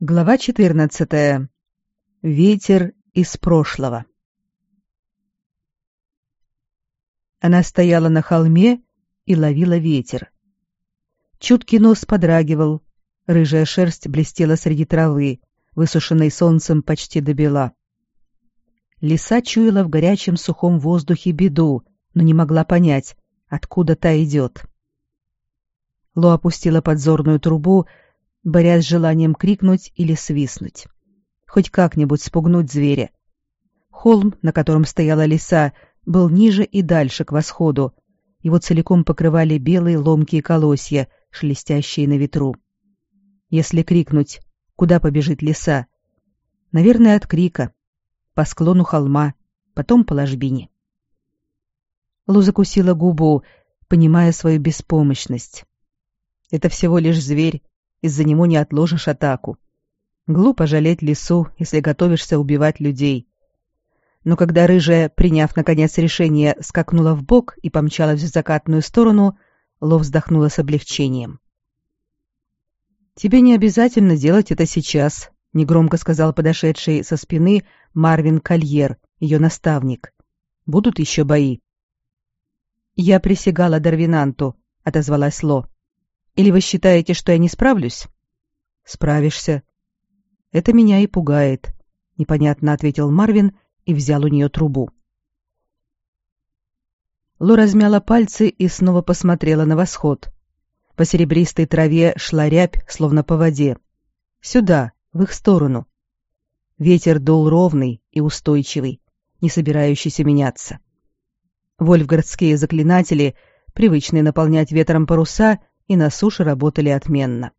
Глава 14. Ветер из прошлого. Она стояла на холме и ловила ветер. Чуткий нос подрагивал, рыжая шерсть блестела среди травы, высушенной солнцем почти до бела. Лиса чуяла в горячем сухом воздухе беду, но не могла понять, откуда та идет. Ло опустила подзорную трубу борясь с желанием крикнуть или свистнуть. Хоть как-нибудь спугнуть зверя. Холм, на котором стояла лиса, был ниже и дальше к восходу. Его целиком покрывали белые ломкие колосья, шелестящие на ветру. Если крикнуть, куда побежит лиса? Наверное, от крика. По склону холма, потом по ложбине. Лу закусила губу, понимая свою беспомощность. Это всего лишь зверь, из-за него не отложишь атаку. Глупо жалеть лису, если готовишься убивать людей. Но когда рыжая, приняв наконец решение, скакнула в бок и помчалась в закатную сторону, Ло вздохнула с облегчением. Тебе не обязательно делать это сейчас, негромко сказал подошедший со спины Марвин Кольер, ее наставник. Будут еще бои. Я присягала Дарвинанту, отозвалась Ло. Или вы считаете, что я не справлюсь? Справишься. Это меня и пугает, непонятно ответил Марвин и взял у нее трубу. Ло размяла пальцы и снова посмотрела на восход. По серебристой траве шла рябь, словно по воде. Сюда, в их сторону. Ветер дул ровный и устойчивый, не собирающийся меняться. Вольфгардские заклинатели, привычные наполнять ветром паруса, и на суше работали отменно.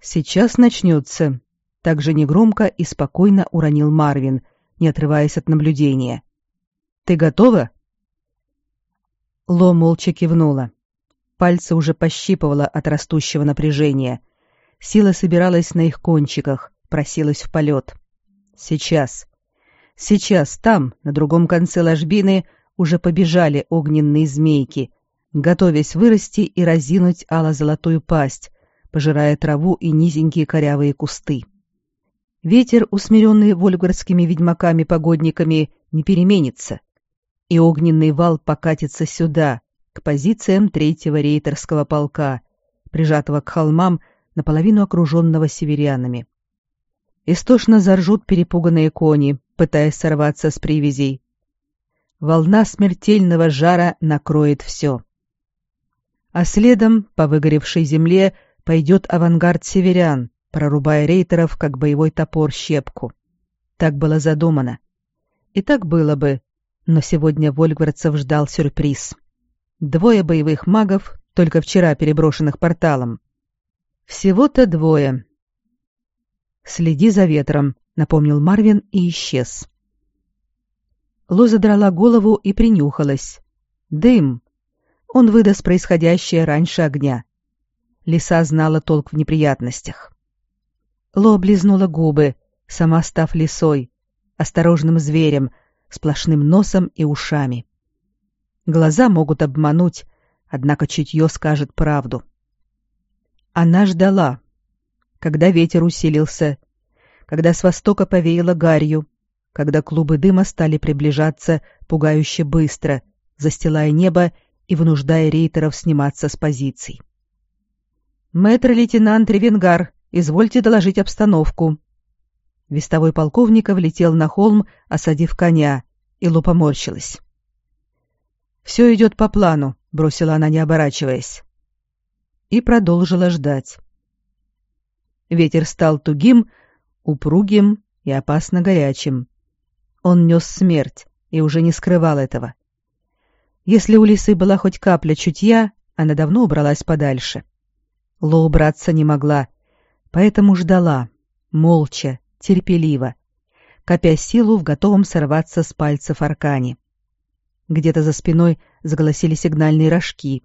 «Сейчас начнется», — также негромко и спокойно уронил Марвин, не отрываясь от наблюдения. «Ты готова?» Ло молча кивнула. Пальцы уже пощипывала от растущего напряжения. Сила собиралась на их кончиках, просилась в полет. «Сейчас. Сейчас там, на другом конце ложбины, уже побежали огненные змейки, готовясь вырасти и разинуть ало-золотую пасть, пожирая траву и низенькие корявые кусты. Ветер, усмиренный вольгардскими ведьмаками-погодниками, не переменится, и огненный вал покатится сюда, к позициям третьего рейтерского полка, прижатого к холмам, наполовину окруженного северянами. Истошно заржут перепуганные кони, пытаясь сорваться с привязей. Волна смертельного жара накроет все а следом по выгоревшей земле пойдет авангард северян, прорубая рейтеров, как боевой топор, щепку. Так было задумано. И так было бы, но сегодня вольгвардцев ждал сюрприз. Двое боевых магов, только вчера переброшенных порталом. Всего-то двое. «Следи за ветром», — напомнил Марвин и исчез. Ло задрала голову и принюхалась. Дым, он выдаст происходящее раньше огня. Лиса знала толк в неприятностях. Ло облизнула губы, сама став лисой, осторожным зверем, сплошным носом и ушами. Глаза могут обмануть, однако чутье скажет правду. Она ждала. Когда ветер усилился, когда с востока повеяло гарью, когда клубы дыма стали приближаться пугающе быстро, застилая небо и вынуждая рейтеров сниматься с позиций. «Мэтр-лейтенант Ревенгар, извольте доложить обстановку». Вестовой полковника влетел на холм, осадив коня, и Лу поморщилась. «Все идет по плану», — бросила она, не оборачиваясь. И продолжила ждать. Ветер стал тугим, упругим и опасно горячим. Он нес смерть и уже не скрывал этого. Если у лисы была хоть капля чутья, она давно убралась подальше. Ло убраться не могла, поэтому ждала, молча, терпеливо, копя силу в готовом сорваться с пальцев аркане. Где-то за спиной заголосили сигнальные рожки.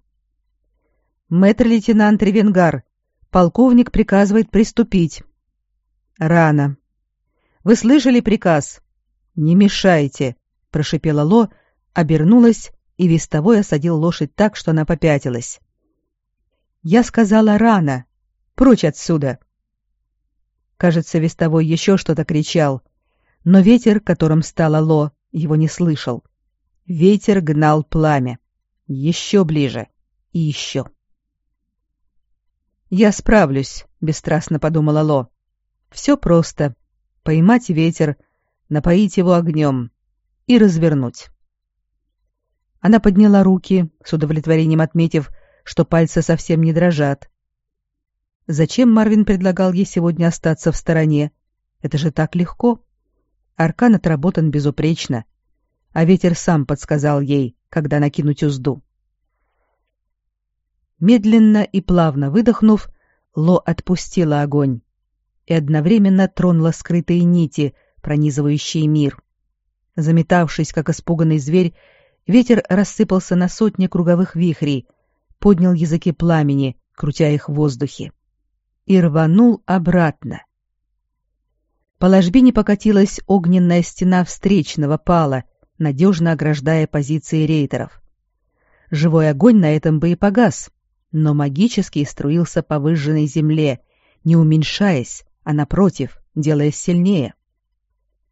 «Мэтр-лейтенант Ревенгар, полковник приказывает приступить». «Рано». «Вы слышали приказ?» «Не мешайте», — прошипела Ло, обернулась и вестовой осадил лошадь так, что она попятилась. «Я сказала рано. Прочь отсюда!» Кажется, вестовой еще что-то кричал, но ветер, которым стало Ло, его не слышал. Ветер гнал пламя. Еще ближе. И еще. «Я справлюсь», — бесстрастно подумала Ло. «Все просто. Поймать ветер, напоить его огнем и развернуть». Она подняла руки, с удовлетворением отметив, что пальцы совсем не дрожат. Зачем Марвин предлагал ей сегодня остаться в стороне? Это же так легко. Аркан отработан безупречно, а ветер сам подсказал ей, когда накинуть узду. Медленно и плавно выдохнув, Ло отпустила огонь и одновременно тронула скрытые нити, пронизывающие мир. Заметавшись, как испуганный зверь, ветер рассыпался на сотни круговых вихрей, поднял языки пламени, крутя их в воздухе и рванул обратно. По ложбине покатилась огненная стена встречного пала, надежно ограждая позиции рейтеров. Живой огонь на этом бы и погас, но магический струился по выжженной земле, не уменьшаясь, а напротив, делаясь сильнее.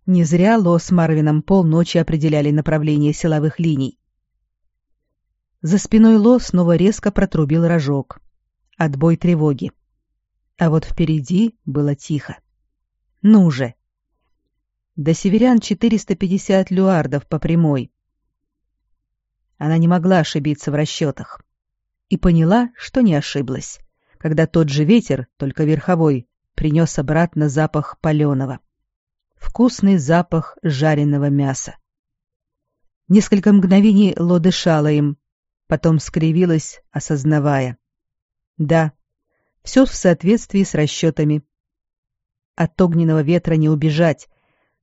Не зря Ло с Марвином полночи определяли направление силовых линий. За спиной Ло снова резко протрубил рожок. Отбой тревоги. А вот впереди было тихо. Ну же! До северян 450 люардов по прямой. Она не могла ошибиться в расчетах. И поняла, что не ошиблась, когда тот же ветер, только верховой, принес обратно запах паленого. Вкусный запах жареного мяса. Несколько мгновений Ло дышала им, потом скривилась, осознавая. Да, все в соответствии с расчетами. От огненного ветра не убежать.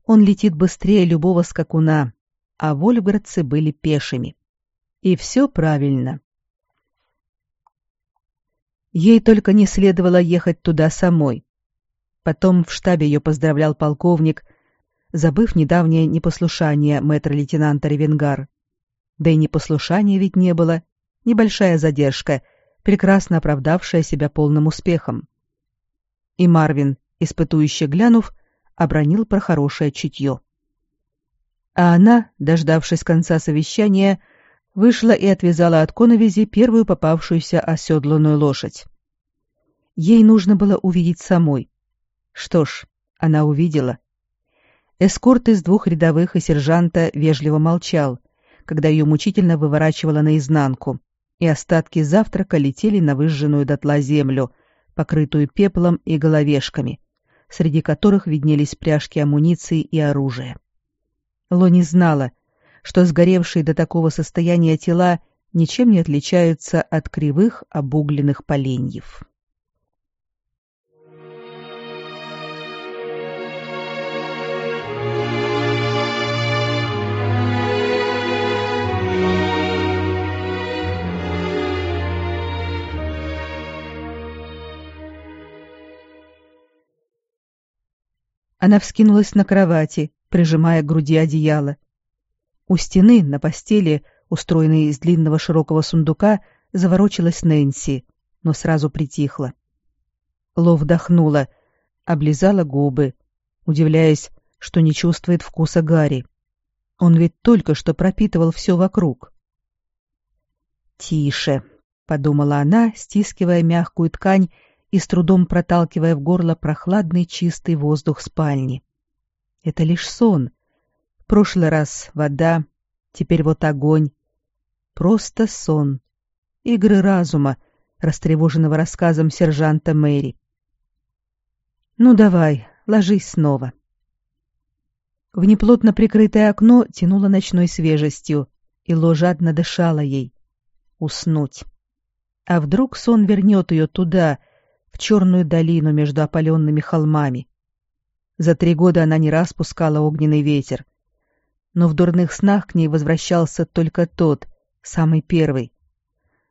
Он летит быстрее любого скакуна, а вольфградцы были пешими. И все правильно. Ей только не следовало ехать туда самой. Потом в штабе ее поздравлял полковник, забыв недавнее непослушание мэтра-лейтенанта Ревенгар. Да и непослушания ведь не было. Небольшая задержка — прекрасно оправдавшая себя полным успехом. И Марвин, испытующе глянув, обронил про хорошее чутье. А она, дождавшись конца совещания, вышла и отвязала от коновизи первую попавшуюся оседланную лошадь. Ей нужно было увидеть самой. Что ж, она увидела. Эскорт из двух рядовых и сержанта вежливо молчал, когда ее мучительно выворачивало наизнанку, и остатки завтрака летели на выжженную дотла землю, покрытую пеплом и головешками, среди которых виднелись пряжки амуниции и оружия. Лони знала, что сгоревшие до такого состояния тела ничем не отличаются от кривых обугленных поленьев. Она вскинулась на кровати, прижимая к груди одеяло. У стены, на постели, устроенной из длинного широкого сундука, заворочилась Нэнси, но сразу притихла. Ло вдохнула, облизала губы, удивляясь, что не чувствует вкуса Гарри. Он ведь только что пропитывал все вокруг. «Тише», — подумала она, стискивая мягкую ткань и с трудом проталкивая в горло прохладный чистый воздух спальни. Это лишь сон. В прошлый раз вода, теперь вот огонь. Просто сон. Игры разума, растревоженного рассказом сержанта Мэри. «Ну давай, ложись снова». В неплотно прикрытое окно тянуло ночной свежестью, и жадно дышала ей. Уснуть. А вдруг сон вернет ее туда, в черную долину между опаленными холмами. За три года она не раз пускала огненный ветер. Но в дурных снах к ней возвращался только тот, самый первый.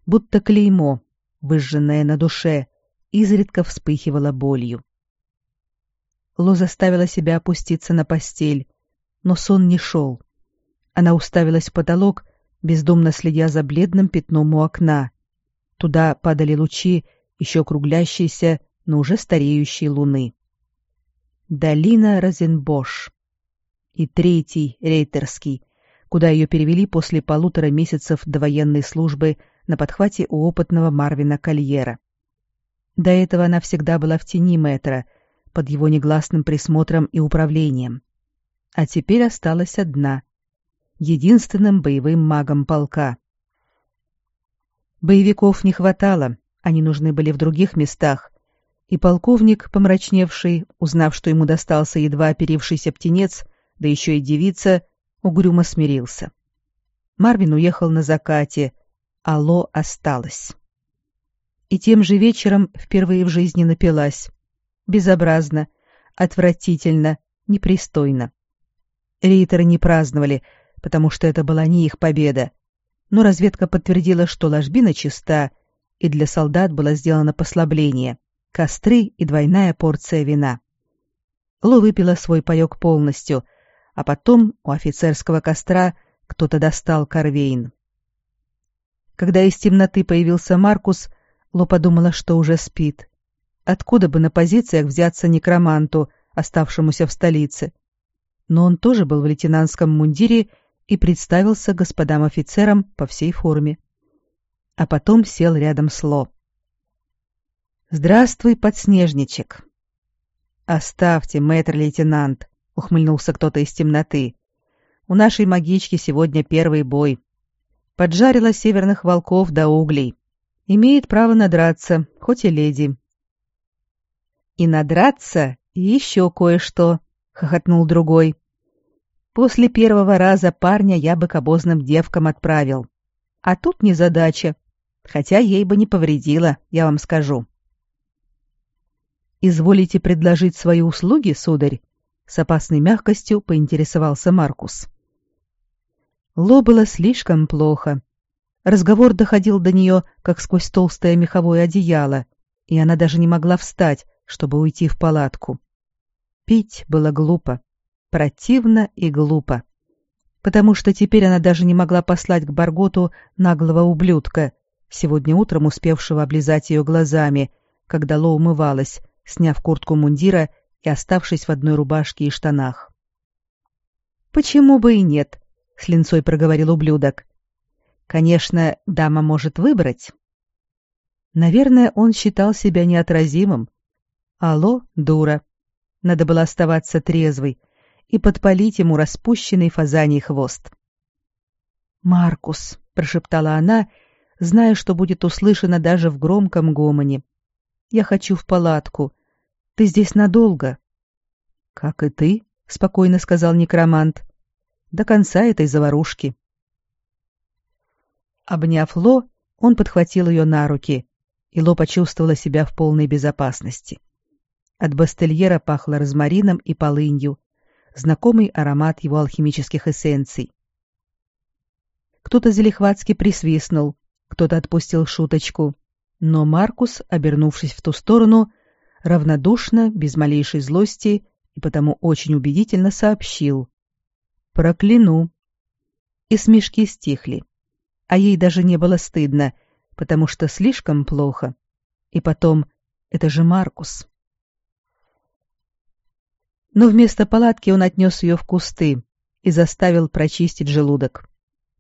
Будто клеймо, выжженное на душе, изредка вспыхивало болью. Ло заставила себя опуститься на постель, но сон не шел. Она уставилась в потолок, бездумно следя за бледным пятном у окна. Туда падали лучи еще круглящейся, но уже стареющей луны. Долина Розенбош. И третий, рейтерский, куда ее перевели после полутора месяцев довоенной службы на подхвате у опытного Марвина Кольера. До этого она всегда была в тени мэтра, под его негласным присмотром и управлением. А теперь осталась одна, единственным боевым магом полка. Боевиков не хватало, они нужны были в других местах, и полковник, помрачневший, узнав, что ему достался едва оперившийся птенец, да еще и девица, угрюмо смирился. Марвин уехал на закате, а Ло осталась. И тем же вечером впервые в жизни напилась. Безобразно, отвратительно, непристойно. Рейтеры не праздновали, потому что это была не их победа. Но разведка подтвердила, что ложбина чиста, и для солдат было сделано послабление — костры и двойная порция вина. Ло выпила свой паёк полностью, а потом у офицерского костра кто-то достал корвейн. Когда из темноты появился Маркус, Ло подумала, что уже спит. Откуда бы на позициях взяться некроманту, оставшемуся в столице? Но он тоже был в лейтенантском мундире и представился господам офицерам по всей форме. А потом сел рядом с Ло. «Здравствуй, подснежничек!» «Оставьте, мэтр-лейтенант!» — ухмыльнулся кто-то из темноты. «У нашей магички сегодня первый бой поджарила северных волков до углей. Имеет право надраться, хоть и леди. И надраться, и еще кое-что, хохотнул другой. После первого раза парня я бы к обозным девкам отправил. А тут незадача, хотя ей бы не повредило, я вам скажу. «Изволите предложить свои услуги, сударь?» С опасной мягкостью поинтересовался Маркус. Ло было слишком плохо. Разговор доходил до нее, как сквозь толстое меховое одеяло, и она даже не могла встать, чтобы уйти в палатку. Пить было глупо, противно и глупо, потому что теперь она даже не могла послать к Барготу наглого ублюдка, сегодня утром успевшего облизать ее глазами, когда Ло умывалась, сняв куртку мундира и оставшись в одной рубашке и штанах. «Почему бы и нет?» с линцой проговорил ублюдок. Конечно, дама может выбрать. Наверное, он считал себя неотразимым. Алло, дура. Надо было оставаться трезвой и подпалить ему распущенный фазаний хвост. «Маркус», — прошептала она, зная, что будет услышано даже в громком гомоне. «Я хочу в палатку. Ты здесь надолго?» «Как и ты», — спокойно сказал некромант до конца этой заварушки. Обняв Ло, он подхватил ее на руки, и Ло почувствовала себя в полной безопасности. От бастельера пахло розмарином и полынью, знакомый аромат его алхимических эссенций. Кто-то залихватски присвистнул, кто-то отпустил шуточку, но Маркус, обернувшись в ту сторону, равнодушно, без малейшей злости и потому очень убедительно сообщил. Прокляну. И смешки стихли. А ей даже не было стыдно, потому что слишком плохо. И потом, это же Маркус. Но вместо палатки он отнес ее в кусты и заставил прочистить желудок.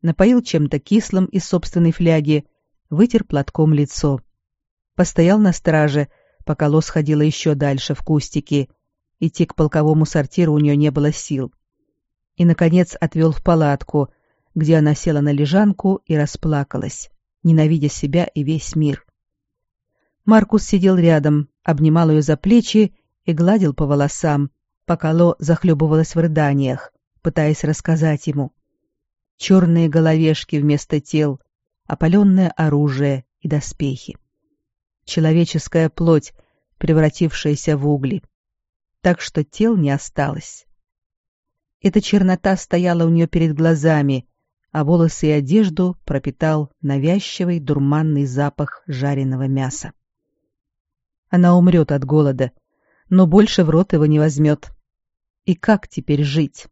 Напоил чем-то кислым из собственной фляги, вытер платком лицо. Постоял на страже, пока Лос ходила еще дальше в кустики. Идти к полковому сортиру у нее не было сил и, наконец, отвел в палатку, где она села на лежанку и расплакалась, ненавидя себя и весь мир. Маркус сидел рядом, обнимал ее за плечи и гладил по волосам, пока Ло захлебывалась в рыданиях, пытаясь рассказать ему. Черные головешки вместо тел, опаленное оружие и доспехи. Человеческая плоть, превратившаяся в угли. Так что тел не осталось. Эта чернота стояла у нее перед глазами, а волосы и одежду пропитал навязчивый дурманный запах жареного мяса. Она умрет от голода, но больше в рот его не возьмет. И как теперь жить?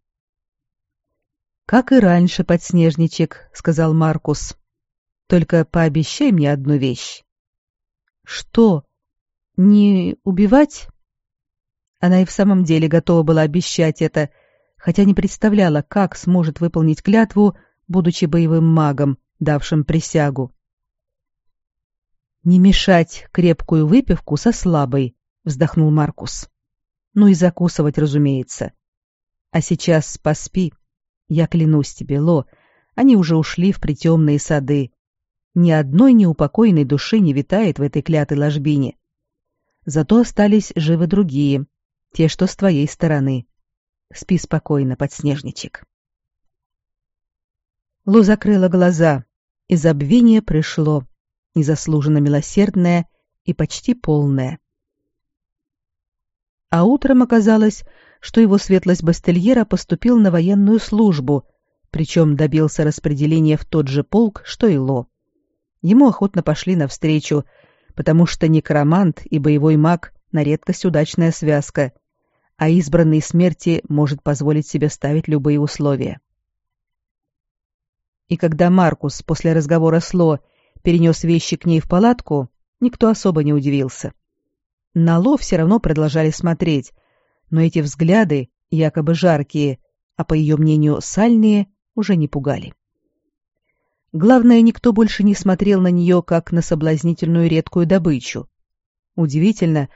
«Как и раньше, подснежничек», — сказал Маркус. «Только пообещай мне одну вещь». «Что? Не убивать?» Она и в самом деле готова была обещать это, хотя не представляла, как сможет выполнить клятву, будучи боевым магом, давшим присягу. «Не мешать крепкую выпивку со слабой», — вздохнул Маркус. «Ну и закусывать, разумеется. А сейчас поспи. Я клянусь тебе, Ло, они уже ушли в притемные сады. Ни одной неупокоенной души не витает в этой клятой ложбине. Зато остались живы другие, те, что с твоей стороны. Спи спокойно, подснежничек. Лу закрыла глаза, и забвение пришло, незаслуженно милосердное и почти полное. А утром оказалось, что его светлость Бастельера поступил на военную службу, причем добился распределения в тот же полк, что и Ло. Ему охотно пошли навстречу, потому что некромант и боевой маг на редкость удачная связка, а избранный смерти может позволить себе ставить любые условия. И когда Маркус после разговора с Ло перенес вещи к ней в палатку, никто особо не удивился. На Ло все равно продолжали смотреть, но эти взгляды, якобы жаркие, а по ее мнению сальные, уже не пугали. Главное, никто больше не смотрел на нее, как на соблазнительную редкую добычу. Удивительно,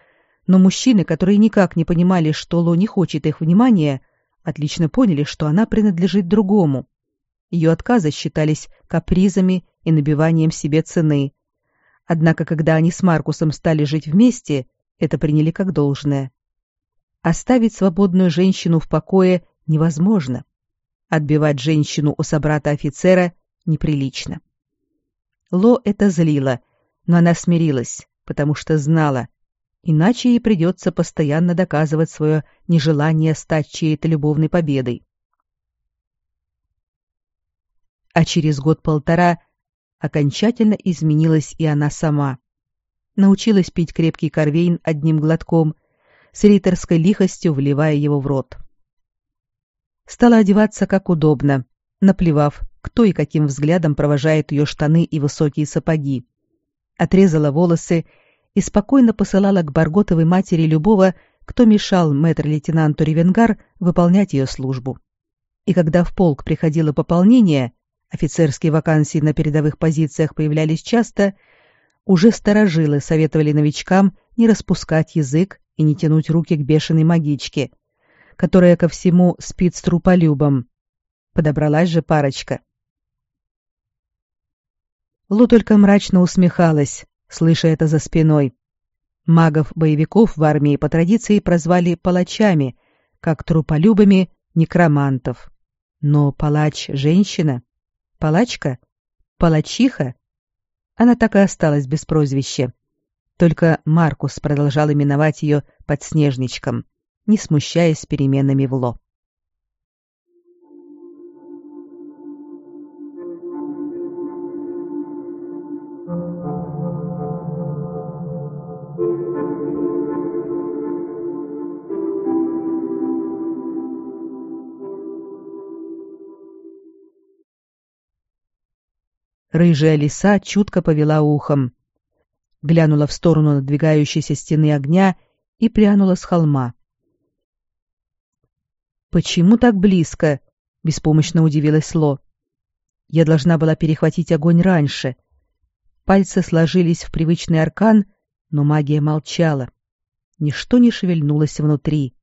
но мужчины, которые никак не понимали, что Ло не хочет их внимания, отлично поняли, что она принадлежит другому. Ее отказы считались капризами и набиванием себе цены. Однако, когда они с Маркусом стали жить вместе, это приняли как должное. Оставить свободную женщину в покое невозможно. Отбивать женщину у собрата-офицера неприлично. Ло это злило, но она смирилась, потому что знала, иначе ей придется постоянно доказывать свое нежелание стать чьей-то любовной победой. А через год-полтора окончательно изменилась и она сама. Научилась пить крепкий корвейн одним глотком с риторской лихостью вливая его в рот. Стала одеваться как удобно, наплевав, кто и каким взглядом провожает ее штаны и высокие сапоги. Отрезала волосы и спокойно посылала к Барготовой матери любого, кто мешал мэтр-лейтенанту Ревенгар выполнять ее службу. И когда в полк приходило пополнение, офицерские вакансии на передовых позициях появлялись часто, уже старожилы советовали новичкам не распускать язык и не тянуть руки к бешеной магичке, которая ко всему спит с труполюбом. Подобралась же парочка. Лу только мрачно усмехалась, слыша это за спиной. Магов-боевиков в армии по традиции прозвали палачами, как труполюбами некромантов. Но палач — женщина. Палачка? Палачиха? Она так и осталась без прозвища. Только Маркус продолжал именовать ее подснежничком, не смущаясь переменами в ло. Рыжая лиса чутко повела ухом, глянула в сторону надвигающейся стены огня и прянула с холма. «Почему так близко?» — беспомощно удивилась Ло. «Я должна была перехватить огонь раньше». Пальцы сложились в привычный аркан, но магия молчала. Ничто не шевельнулось внутри.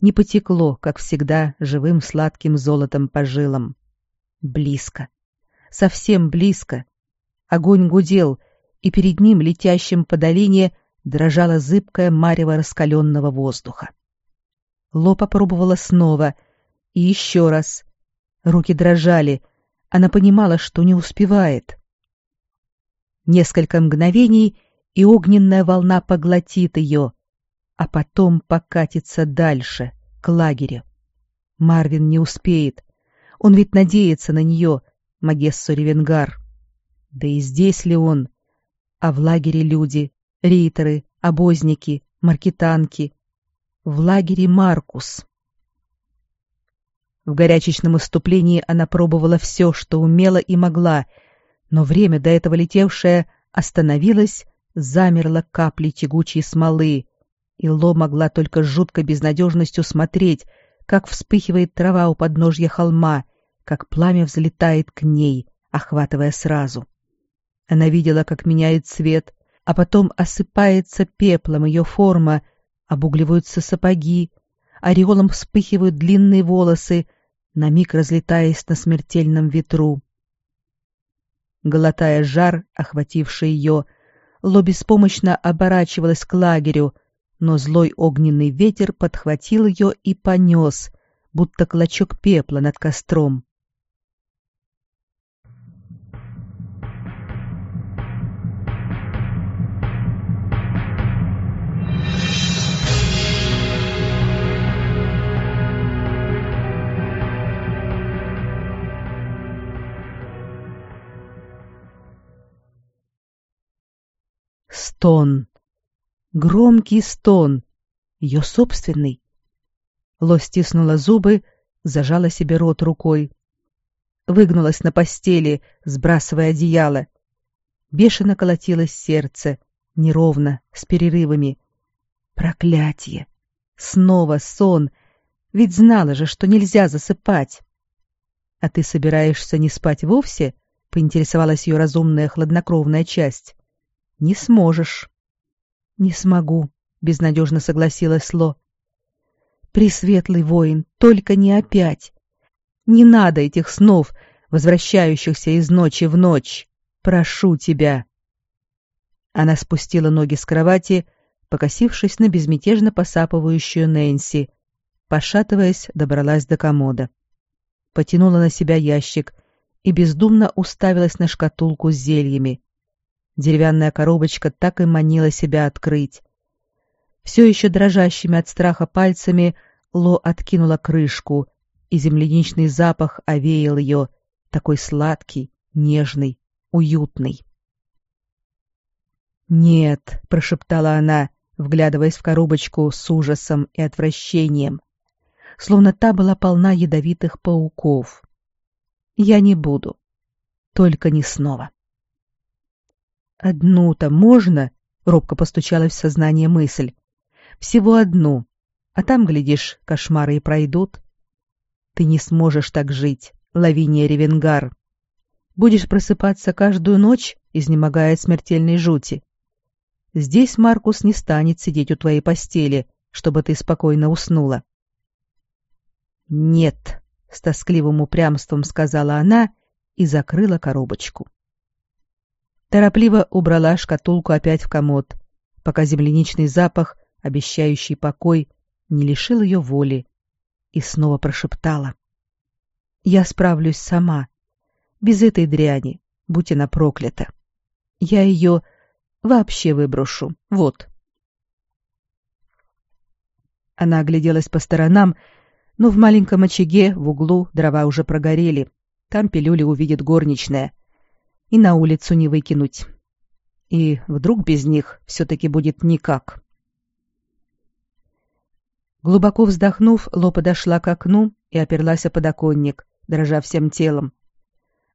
Не потекло, как всегда, живым сладким золотом по жилам. Близко. Совсем близко. Огонь гудел — и перед ним, летящим по долине, дрожала зыбкая марево раскаленного воздуха. Ло попробовала снова и еще раз. Руки дрожали, она понимала, что не успевает. Несколько мгновений, и огненная волна поглотит ее, а потом покатится дальше, к лагерю. Марвин не успеет. Он ведь надеется на нее, Магессо Ревенгар. Да и здесь ли он? А в лагере люди, рейтеры, обозники, маркетанки. В лагере Маркус. В горячечном иступлении она пробовала все, что умела и могла, но время, до этого летевшее, остановилось, замерло капли тягучей смолы, и Ло могла только с жуткой безнадежностью смотреть, как вспыхивает трава у подножья холма, как пламя взлетает к ней, охватывая сразу. Она видела, как меняет цвет, а потом осыпается пеплом ее форма, обугливаются сапоги, ореолом вспыхивают длинные волосы, на миг разлетаясь на смертельном ветру. Глотая жар, охвативший ее, Ло беспомощно оборачивалась к лагерю, но злой огненный ветер подхватил ее и понес, будто клочок пепла над костром. Стон. Громкий стон. Ее собственный. Ло стиснула зубы, зажала себе рот рукой. Выгнулась на постели, сбрасывая одеяло. Бешено колотилось сердце, неровно, с перерывами. Проклятие! Снова сон! Ведь знала же, что нельзя засыпать. — А ты собираешься не спать вовсе? — поинтересовалась ее разумная хладнокровная часть. — Не сможешь. Не смогу, безнадежно согласилась Ло. Пресветлый воин, только не опять. Не надо этих снов, возвращающихся из ночи в ночь. Прошу тебя. Она спустила ноги с кровати, покосившись на безмятежно посапывающую Нэнси, пошатываясь, добралась до комода. Потянула на себя ящик и бездумно уставилась на шкатулку с зельями. Деревянная коробочка так и манила себя открыть. Все еще дрожащими от страха пальцами Ло откинула крышку, и земляничный запах овеял ее, такой сладкий, нежный, уютный. «Нет», — прошептала она, вглядываясь в коробочку с ужасом и отвращением, словно та была полна ядовитых пауков. «Я не буду. Только не снова». «Одну-то можно?» — робко постучалась в сознание мысль. «Всего одну. А там, глядишь, кошмары и пройдут. Ты не сможешь так жить, Лавиния Ревенгар. Будешь просыпаться каждую ночь, изнемогая от смертельной жути. Здесь Маркус не станет сидеть у твоей постели, чтобы ты спокойно уснула». «Нет», — с тоскливым упрямством сказала она и закрыла коробочку торопливо убрала шкатулку опять в комод, пока земляничный запах, обещающий покой, не лишил ее воли, и снова прошептала. «Я справлюсь сама. Без этой дряни, будь она проклята. Я ее вообще выброшу. Вот». Она огляделась по сторонам, но в маленьком очаге в углу дрова уже прогорели. Там пилюли увидит горничная — и на улицу не выкинуть. И вдруг без них все-таки будет никак. Глубоко вздохнув, Ло подошла к окну и оперлась о подоконник, дрожа всем телом.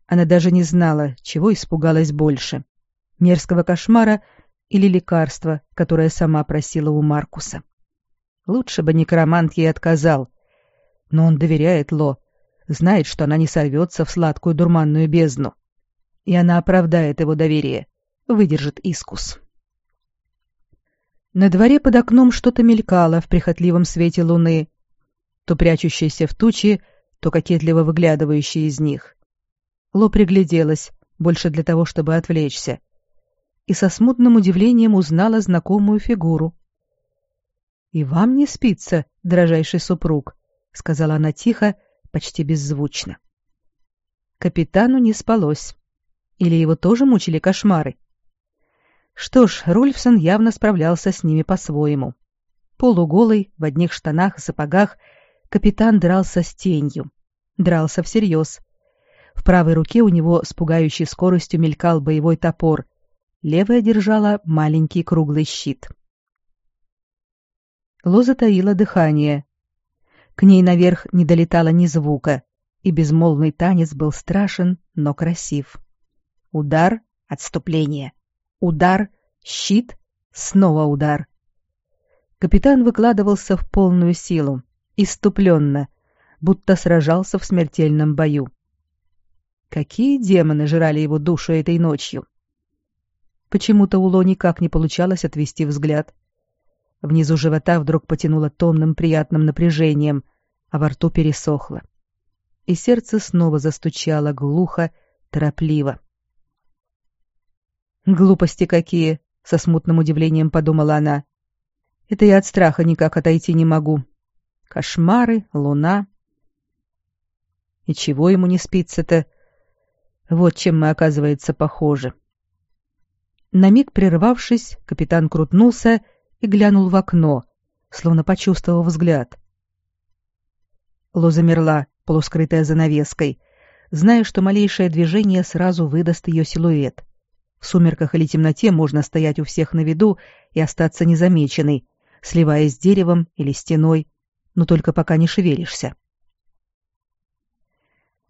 Она даже не знала, чего испугалась больше — мерзкого кошмара или лекарства, которое сама просила у Маркуса. Лучше бы некромант ей отказал. Но он доверяет Ло, знает, что она не сорвется в сладкую дурманную бездну и она оправдает его доверие, выдержит искус. На дворе под окном что-то мелькало в прихотливом свете луны, то прячущееся в тучи, то кокетливо выглядывающее из них. Ло пригляделась, больше для того, чтобы отвлечься, и со смутным удивлением узнала знакомую фигуру. «И вам не спится, дрожайший супруг», — сказала она тихо, почти беззвучно. Капитану не спалось. Или его тоже мучили кошмары? Что ж, Рульфсон явно справлялся с ними по-своему. Полуголый, в одних штанах и сапогах, капитан дрался с тенью. Дрался всерьез. В правой руке у него с пугающей скоростью мелькал боевой топор. Левая держала маленький круглый щит. Лоза таила дыхание. К ней наверх не долетало ни звука, и безмолвный танец был страшен, но красив. Удар, отступление. Удар, щит, снова удар. Капитан выкладывался в полную силу, иступленно, будто сражался в смертельном бою. Какие демоны жрали его душу этой ночью? Почему-то у Ло никак не получалось отвести взгляд. Внизу живота вдруг потянуло томным приятным напряжением, а во рту пересохло. И сердце снова застучало глухо, торопливо. «Глупости какие!» — со смутным удивлением подумала она. «Это я от страха никак отойти не могу. Кошмары, луна. И чего ему не спится-то? Вот чем мы, оказывается, похожи». На миг прервавшись, капитан крутнулся и глянул в окно, словно почувствовал взгляд. Ло замерла, полускрытая занавеской, зная, что малейшее движение сразу выдаст ее силуэт. В сумерках или темноте можно стоять у всех на виду и остаться незамеченной, сливаясь с деревом или стеной, но только пока не шевелишься.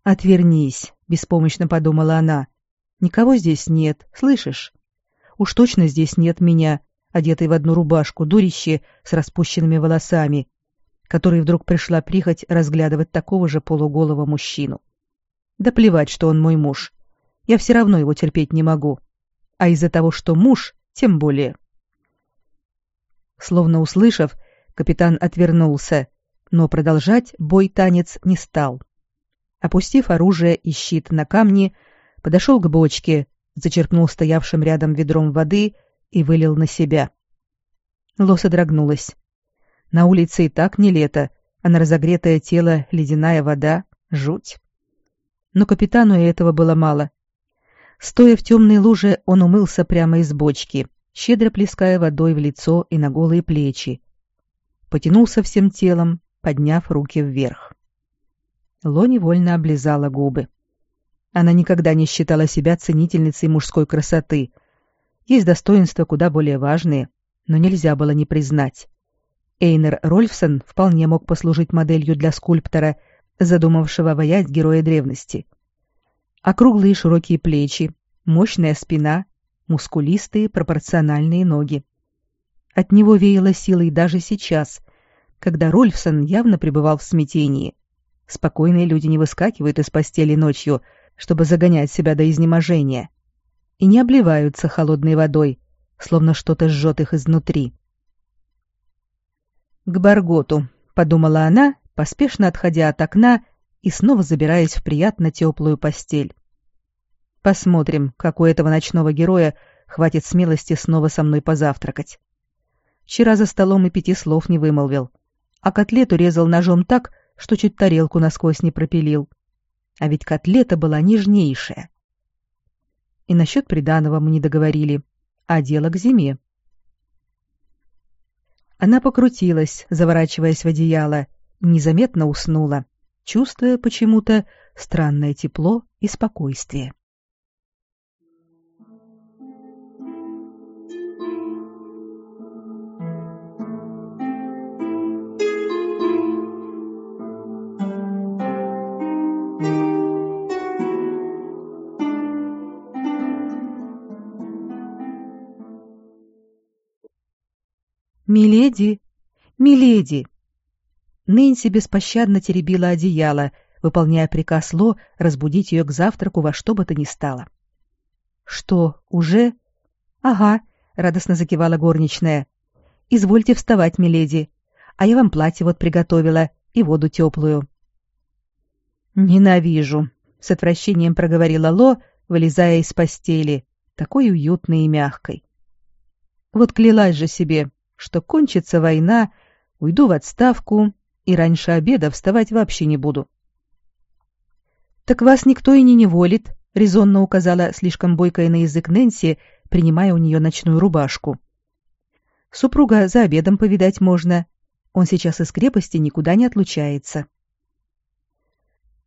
«Отвернись», — беспомощно подумала она. «Никого здесь нет, слышишь? Уж точно здесь нет меня, одетой в одну рубашку, дурище с распущенными волосами, которой вдруг пришла прихоть разглядывать такого же полуголого мужчину. Да плевать, что он мой муж. Я все равно его терпеть не могу. А из-за того, что муж, тем более. Словно услышав, капитан отвернулся, но продолжать бой-танец не стал. Опустив оружие и щит на камни, подошел к бочке, зачерпнул стоявшим рядом ведром воды и вылил на себя. Лоса дрогнулась. На улице и так не лето, а на разогретое тело ледяная вода — жуть. Но капитану и этого было мало. Стоя в темной луже, он умылся прямо из бочки, щедро плеская водой в лицо и на голые плечи. Потянулся всем телом, подняв руки вверх. Ло невольно облизала губы. Она никогда не считала себя ценительницей мужской красоты. Есть достоинства куда более важные, но нельзя было не признать. Эйнер Рольфсон вполне мог послужить моделью для скульптора, задумавшего воять героя древности. Округлые широкие плечи, мощная спина, мускулистые пропорциональные ноги. От него веяло силой даже сейчас, когда Рольфсон явно пребывал в смятении. Спокойные люди не выскакивают из постели ночью — чтобы загонять себя до изнеможения, и не обливаются холодной водой, словно что-то жжет их изнутри. «К Барготу», — подумала она, поспешно отходя от окна и снова забираясь в приятно теплую постель. Посмотрим, как у этого ночного героя хватит смелости снова со мной позавтракать. Вчера за столом и пяти слов не вымолвил, а котлету резал ножом так, что чуть тарелку насквозь не пропилил. А ведь котлета была нежнейшая. И насчет приданого мы не договорили, а дело к зиме. Она покрутилась, заворачиваясь в одеяло, незаметно уснула, чувствуя почему-то странное тепло и спокойствие. «Миледи! Миледи!» Нэнси беспощадно теребила одеяло, выполняя приказ Ло разбудить ее к завтраку во что бы то ни стало. «Что, уже?» «Ага», — радостно закивала горничная. «Извольте вставать, миледи, а я вам платье вот приготовила и воду теплую». «Ненавижу», — с отвращением проговорила Ло, вылезая из постели, такой уютной и мягкой. «Вот клялась же себе, что кончится война, уйду в отставку и раньше обеда вставать вообще не буду. Так вас никто и не неволит, резонно указала слишком бойкая на язык Нэнси, принимая у нее ночную рубашку. Супруга за обедом повидать можно. Он сейчас из крепости никуда не отлучается.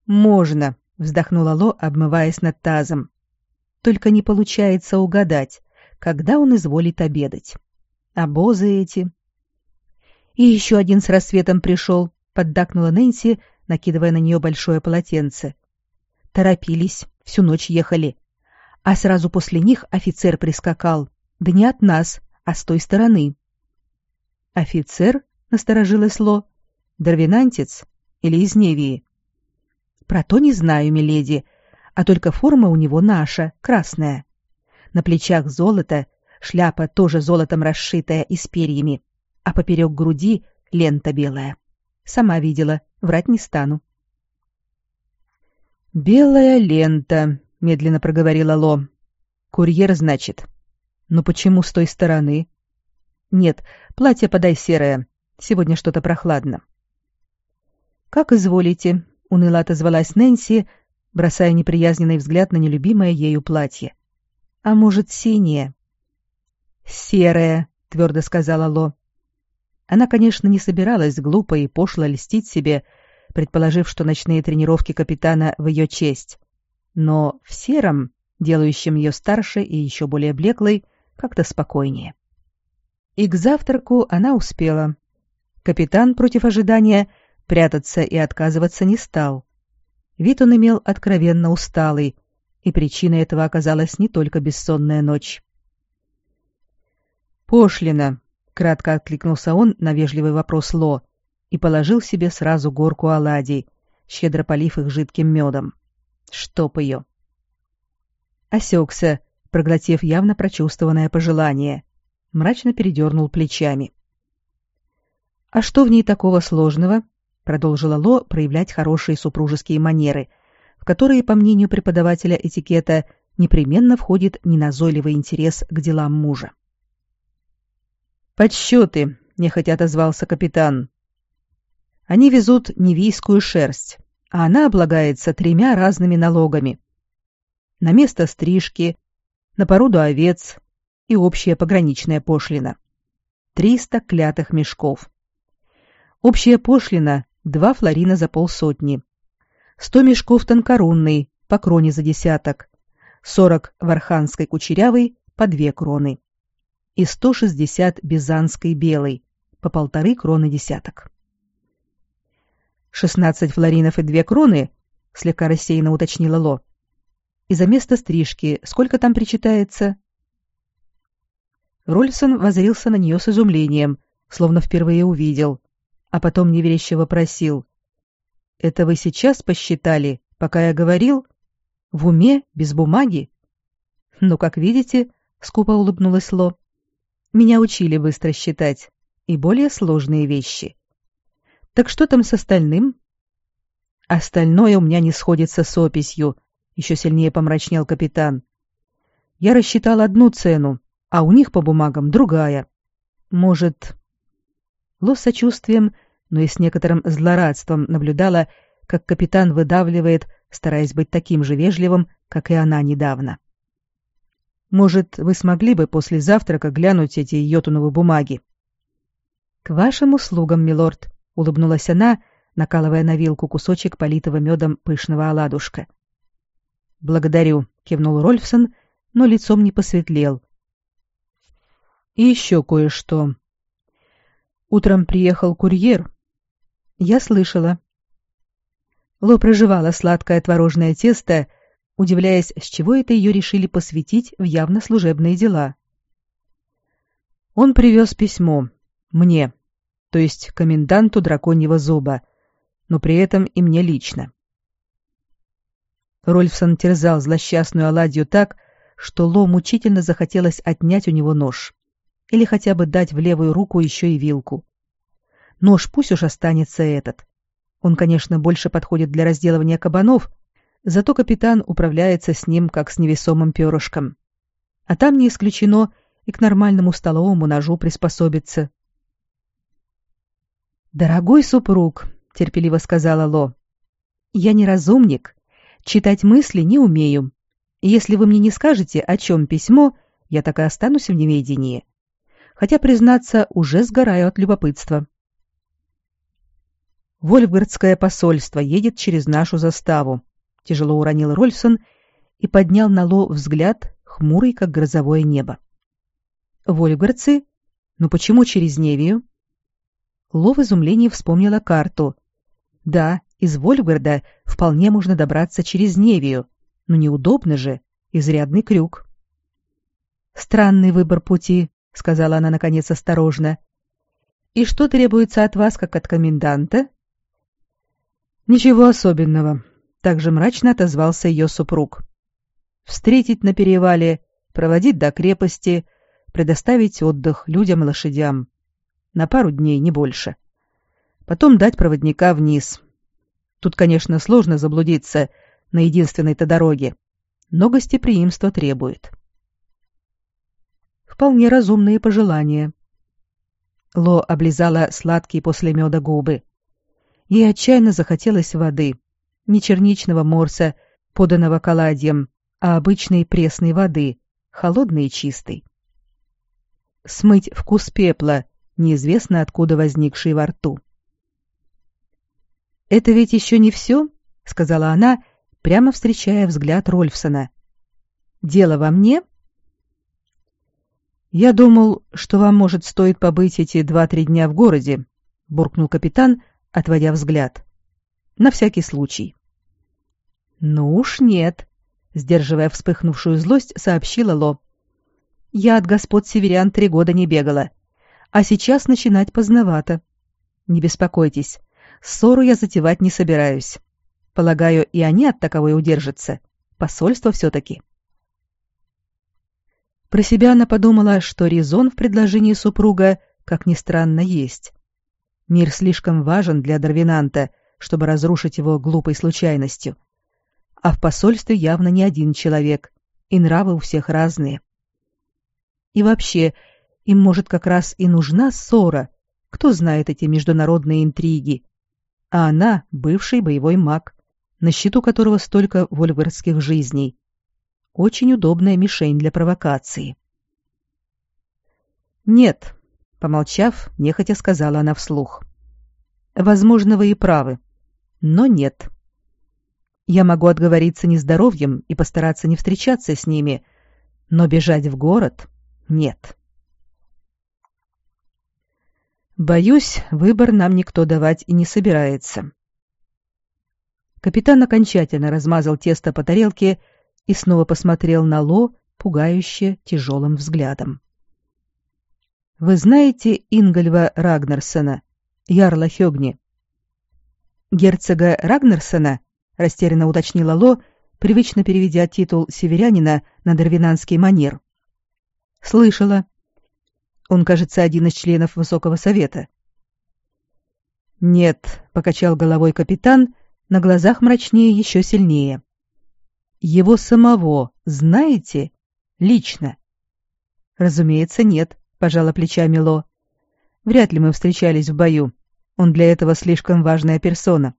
Можно, вздохнула Ло, обмываясь над тазом. Только не получается угадать, когда он изволит обедать. Обозы эти. И еще один с рассветом пришел, поддакнула Нэнси, накидывая на нее большое полотенце. Торопились, всю ночь ехали. А сразу после них офицер прискакал. Да не от нас, а с той стороны. Офицер? Насторожилась Ло. Дарвинантец? Или из Невии? Про то не знаю, миледи, а только форма у него наша, красная. На плечах золото, шляпа тоже золотом расшитая и с перьями, а поперек груди лента белая. Сама видела, врать не стану. «Белая лента», — медленно проговорила Ло. «Курьер, значит. Но почему с той стороны?» «Нет, платье подай серое. Сегодня что-то прохладно». «Как изволите», — уныло отозвалась Нэнси, бросая неприязненный взгляд на нелюбимое ею платье. «А может, синее?» «Серое», — твердо сказала Ло. Она, конечно, не собиралась глупо и пошло льстить себе, предположив, что ночные тренировки капитана в ее честь. Но в сером, делающем ее старше и еще более блеклой, как-то спокойнее. И к завтраку она успела. Капитан, против ожидания, прятаться и отказываться не стал. Вид он имел откровенно усталый, и причиной этого оказалась не только бессонная ночь. «Пошлина», — кратко откликнулся он на вежливый вопрос Ло и положил себе сразу горку оладий, щедро полив их жидким медом. Чтоб ее. Осекся, проглотив явно прочувствованное пожелание. Мрачно передернул плечами. «А что в ней такого сложного?» — продолжила Ло проявлять хорошие супружеские манеры, в которые, по мнению преподавателя этикета, непременно входит неназойливый интерес к делам мужа. «Подсчеты», — нехотя отозвался капитан. «Они везут невийскую шерсть, а она облагается тремя разными налогами. На место стрижки, на породу овец и общая пограничная пошлина. Триста клятых мешков. Общая пошлина — два флорина за полсотни. Сто мешков тонкорунной, по кроне за десяток. Сорок варханской кучерявой, по две кроны и 160 бизанской белой, по полторы кроны десяток. «Шестнадцать флоринов и две кроны?» — слегка рассеянно уточнила Ло. «И за место стрижки сколько там причитается?» Рольсон возрился на нее с изумлением, словно впервые увидел, а потом неверяще вопросил. «Это вы сейчас посчитали, пока я говорил? В уме, без бумаги?» «Ну, как видите», — скупо улыбнулась Ло, меня учили быстро считать и более сложные вещи. Так что там с остальным? Остальное у меня не сходится с описью, еще сильнее помрачнел капитан. Я рассчитал одну цену, а у них по бумагам другая. Может... Ло с сочувствием, но и с некоторым злорадством наблюдала, как капитан выдавливает, стараясь быть таким же вежливым, как и она недавно. — может, вы смогли бы после завтрака глянуть эти йотуновы бумаги? К вашим услугам, милорд, улыбнулась она, накалывая на вилку кусочек политого медом пышного оладушка. Благодарю, кивнул Рольфсон, но лицом не посветлел. И еще кое-что. Утром приехал курьер. Я слышала. Ло проживала сладкое творожное тесто, удивляясь, с чего это ее решили посвятить в явно служебные дела. Он привез письмо. Мне. То есть коменданту драконьего зуба. Но при этом и мне лично. Рольфсон терзал злосчастную оладью так, что Ло мучительно захотелось отнять у него нож. Или хотя бы дать в левую руку еще и вилку. Нож пусть уж останется этот. Он, конечно, больше подходит для разделывания кабанов, Зато капитан управляется с ним, как с невесомым перышком. А там не исключено и к нормальному столовому ножу приспособиться. «Дорогой супруг», — терпеливо сказала Ло, — «я не разумник, читать мысли не умею. Если вы мне не скажете, о чем письмо, я так и останусь в неведении. Хотя, признаться, уже сгораю от любопытства». Вольфгардское посольство едет через нашу заставу, тяжело уронил Рольфсон и поднял на Ло взгляд, хмурый, как грозовое небо. Вольгарцы? Ну почему через Невию? Ло в изумлении вспомнила карту. Да, из Вольфгарда вполне можно добраться через Невию, но неудобно же, изрядный крюк. Странный выбор пути, сказала она наконец осторожно. И что требуется от вас, как от коменданта? Ничего особенного, также мрачно отозвался ее супруг. Встретить на перевале, проводить до крепости, предоставить отдых людям и лошадям. На пару дней, не больше. Потом дать проводника вниз. Тут, конечно, сложно заблудиться на единственной-то дороге, но гостеприимство требует. Вполне разумные пожелания. Ло облизала сладкие после меда губы. Ей отчаянно захотелось воды. Не черничного морса, поданного коладьем, а обычной пресной воды, холодной и чистой. Смыть вкус пепла, неизвестно откуда возникший во рту. «Это ведь еще не все», — сказала она, прямо встречая взгляд Рольфсона. «Дело во мне?» «Я думал, что вам, может, стоит побыть эти два-три дня в городе», — буркнул капитан, отводя взгляд. «На всякий случай». «Ну уж нет», — сдерживая вспыхнувшую злость, сообщила Ло. «Я от господ северян три года не бегала, а сейчас начинать поздновато. Не беспокойтесь, ссору я затевать не собираюсь. Полагаю, и они от таковой удержатся. Посольство все-таки». Про себя она подумала, что резон в предложении супруга, как ни странно, есть. Мир слишком важен для Дарвинанта, чтобы разрушить его глупой случайностью. А в посольстве явно не один человек, и нравы у всех разные. И вообще, им, может, как раз и нужна ссора. Кто знает эти международные интриги? А она — бывший боевой маг, на счету которого столько вольгарских жизней, очень удобная мишень для провокации. «Нет», — помолчав, нехотя сказала она вслух. «Возможно, вы и правы, но нет. Я могу отговориться нездоровьем и постараться не встречаться с ними, но бежать в город — нет». Боюсь, выбор нам никто давать и не собирается. Капитан окончательно размазал тесто по тарелке и снова посмотрел на Ло пугающе тяжелым взглядом. «Вы знаете Ингольва Рагнарсона, Ярла Хёгни?» «Герцога Рагнарсона?» — растерянно уточнила Ло, привычно переведя титул северянина на дарвинанский манер. «Слышала. Он, кажется, один из членов Высокого Совета». «Нет», — покачал головой капитан, на глазах мрачнее еще сильнее. Его самого знаете? Лично? Разумеется, нет, пожала плечами Ло. Вряд ли мы встречались в бою. Он для этого слишком важная персона.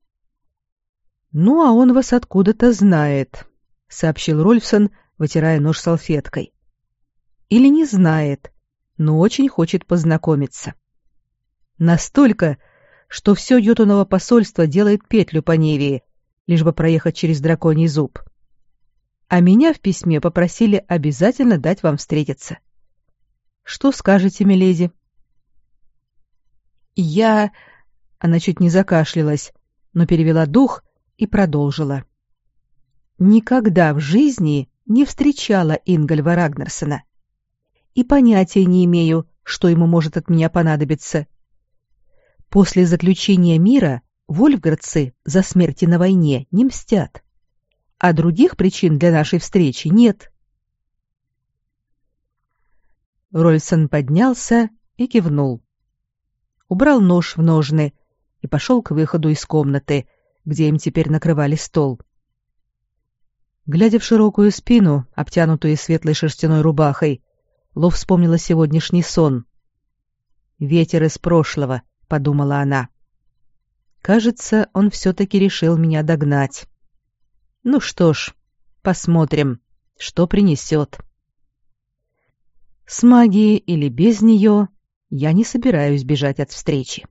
Ну, а он вас откуда-то знает, сообщил Рольфсон, вытирая нож салфеткой. Или не знает, но очень хочет познакомиться. Настолько, что все Йотуново посольство делает петлю по Невии, лишь бы проехать через драконий зуб а меня в письме попросили обязательно дать вам встретиться. Что скажете, миледи? Я... Она чуть не закашлялась, но перевела дух и продолжила. Никогда в жизни не встречала Ингольва Рагнарсона. И понятия не имею, что ему может от меня понадобиться. После заключения мира вольфградцы за смерти на войне не мстят а других причин для нашей встречи нет. Рольсон поднялся и кивнул. Убрал нож в ножны и пошел к выходу из комнаты, где им теперь накрывали стол. Глядя в широкую спину, обтянутую светлой шерстяной рубахой, Ло вспомнила сегодняшний сон. «Ветер из прошлого», — подумала она. «Кажется, он все-таки решил меня догнать». Ну что ж, посмотрим, что принесет. С магией или без нее я не собираюсь бежать от встречи.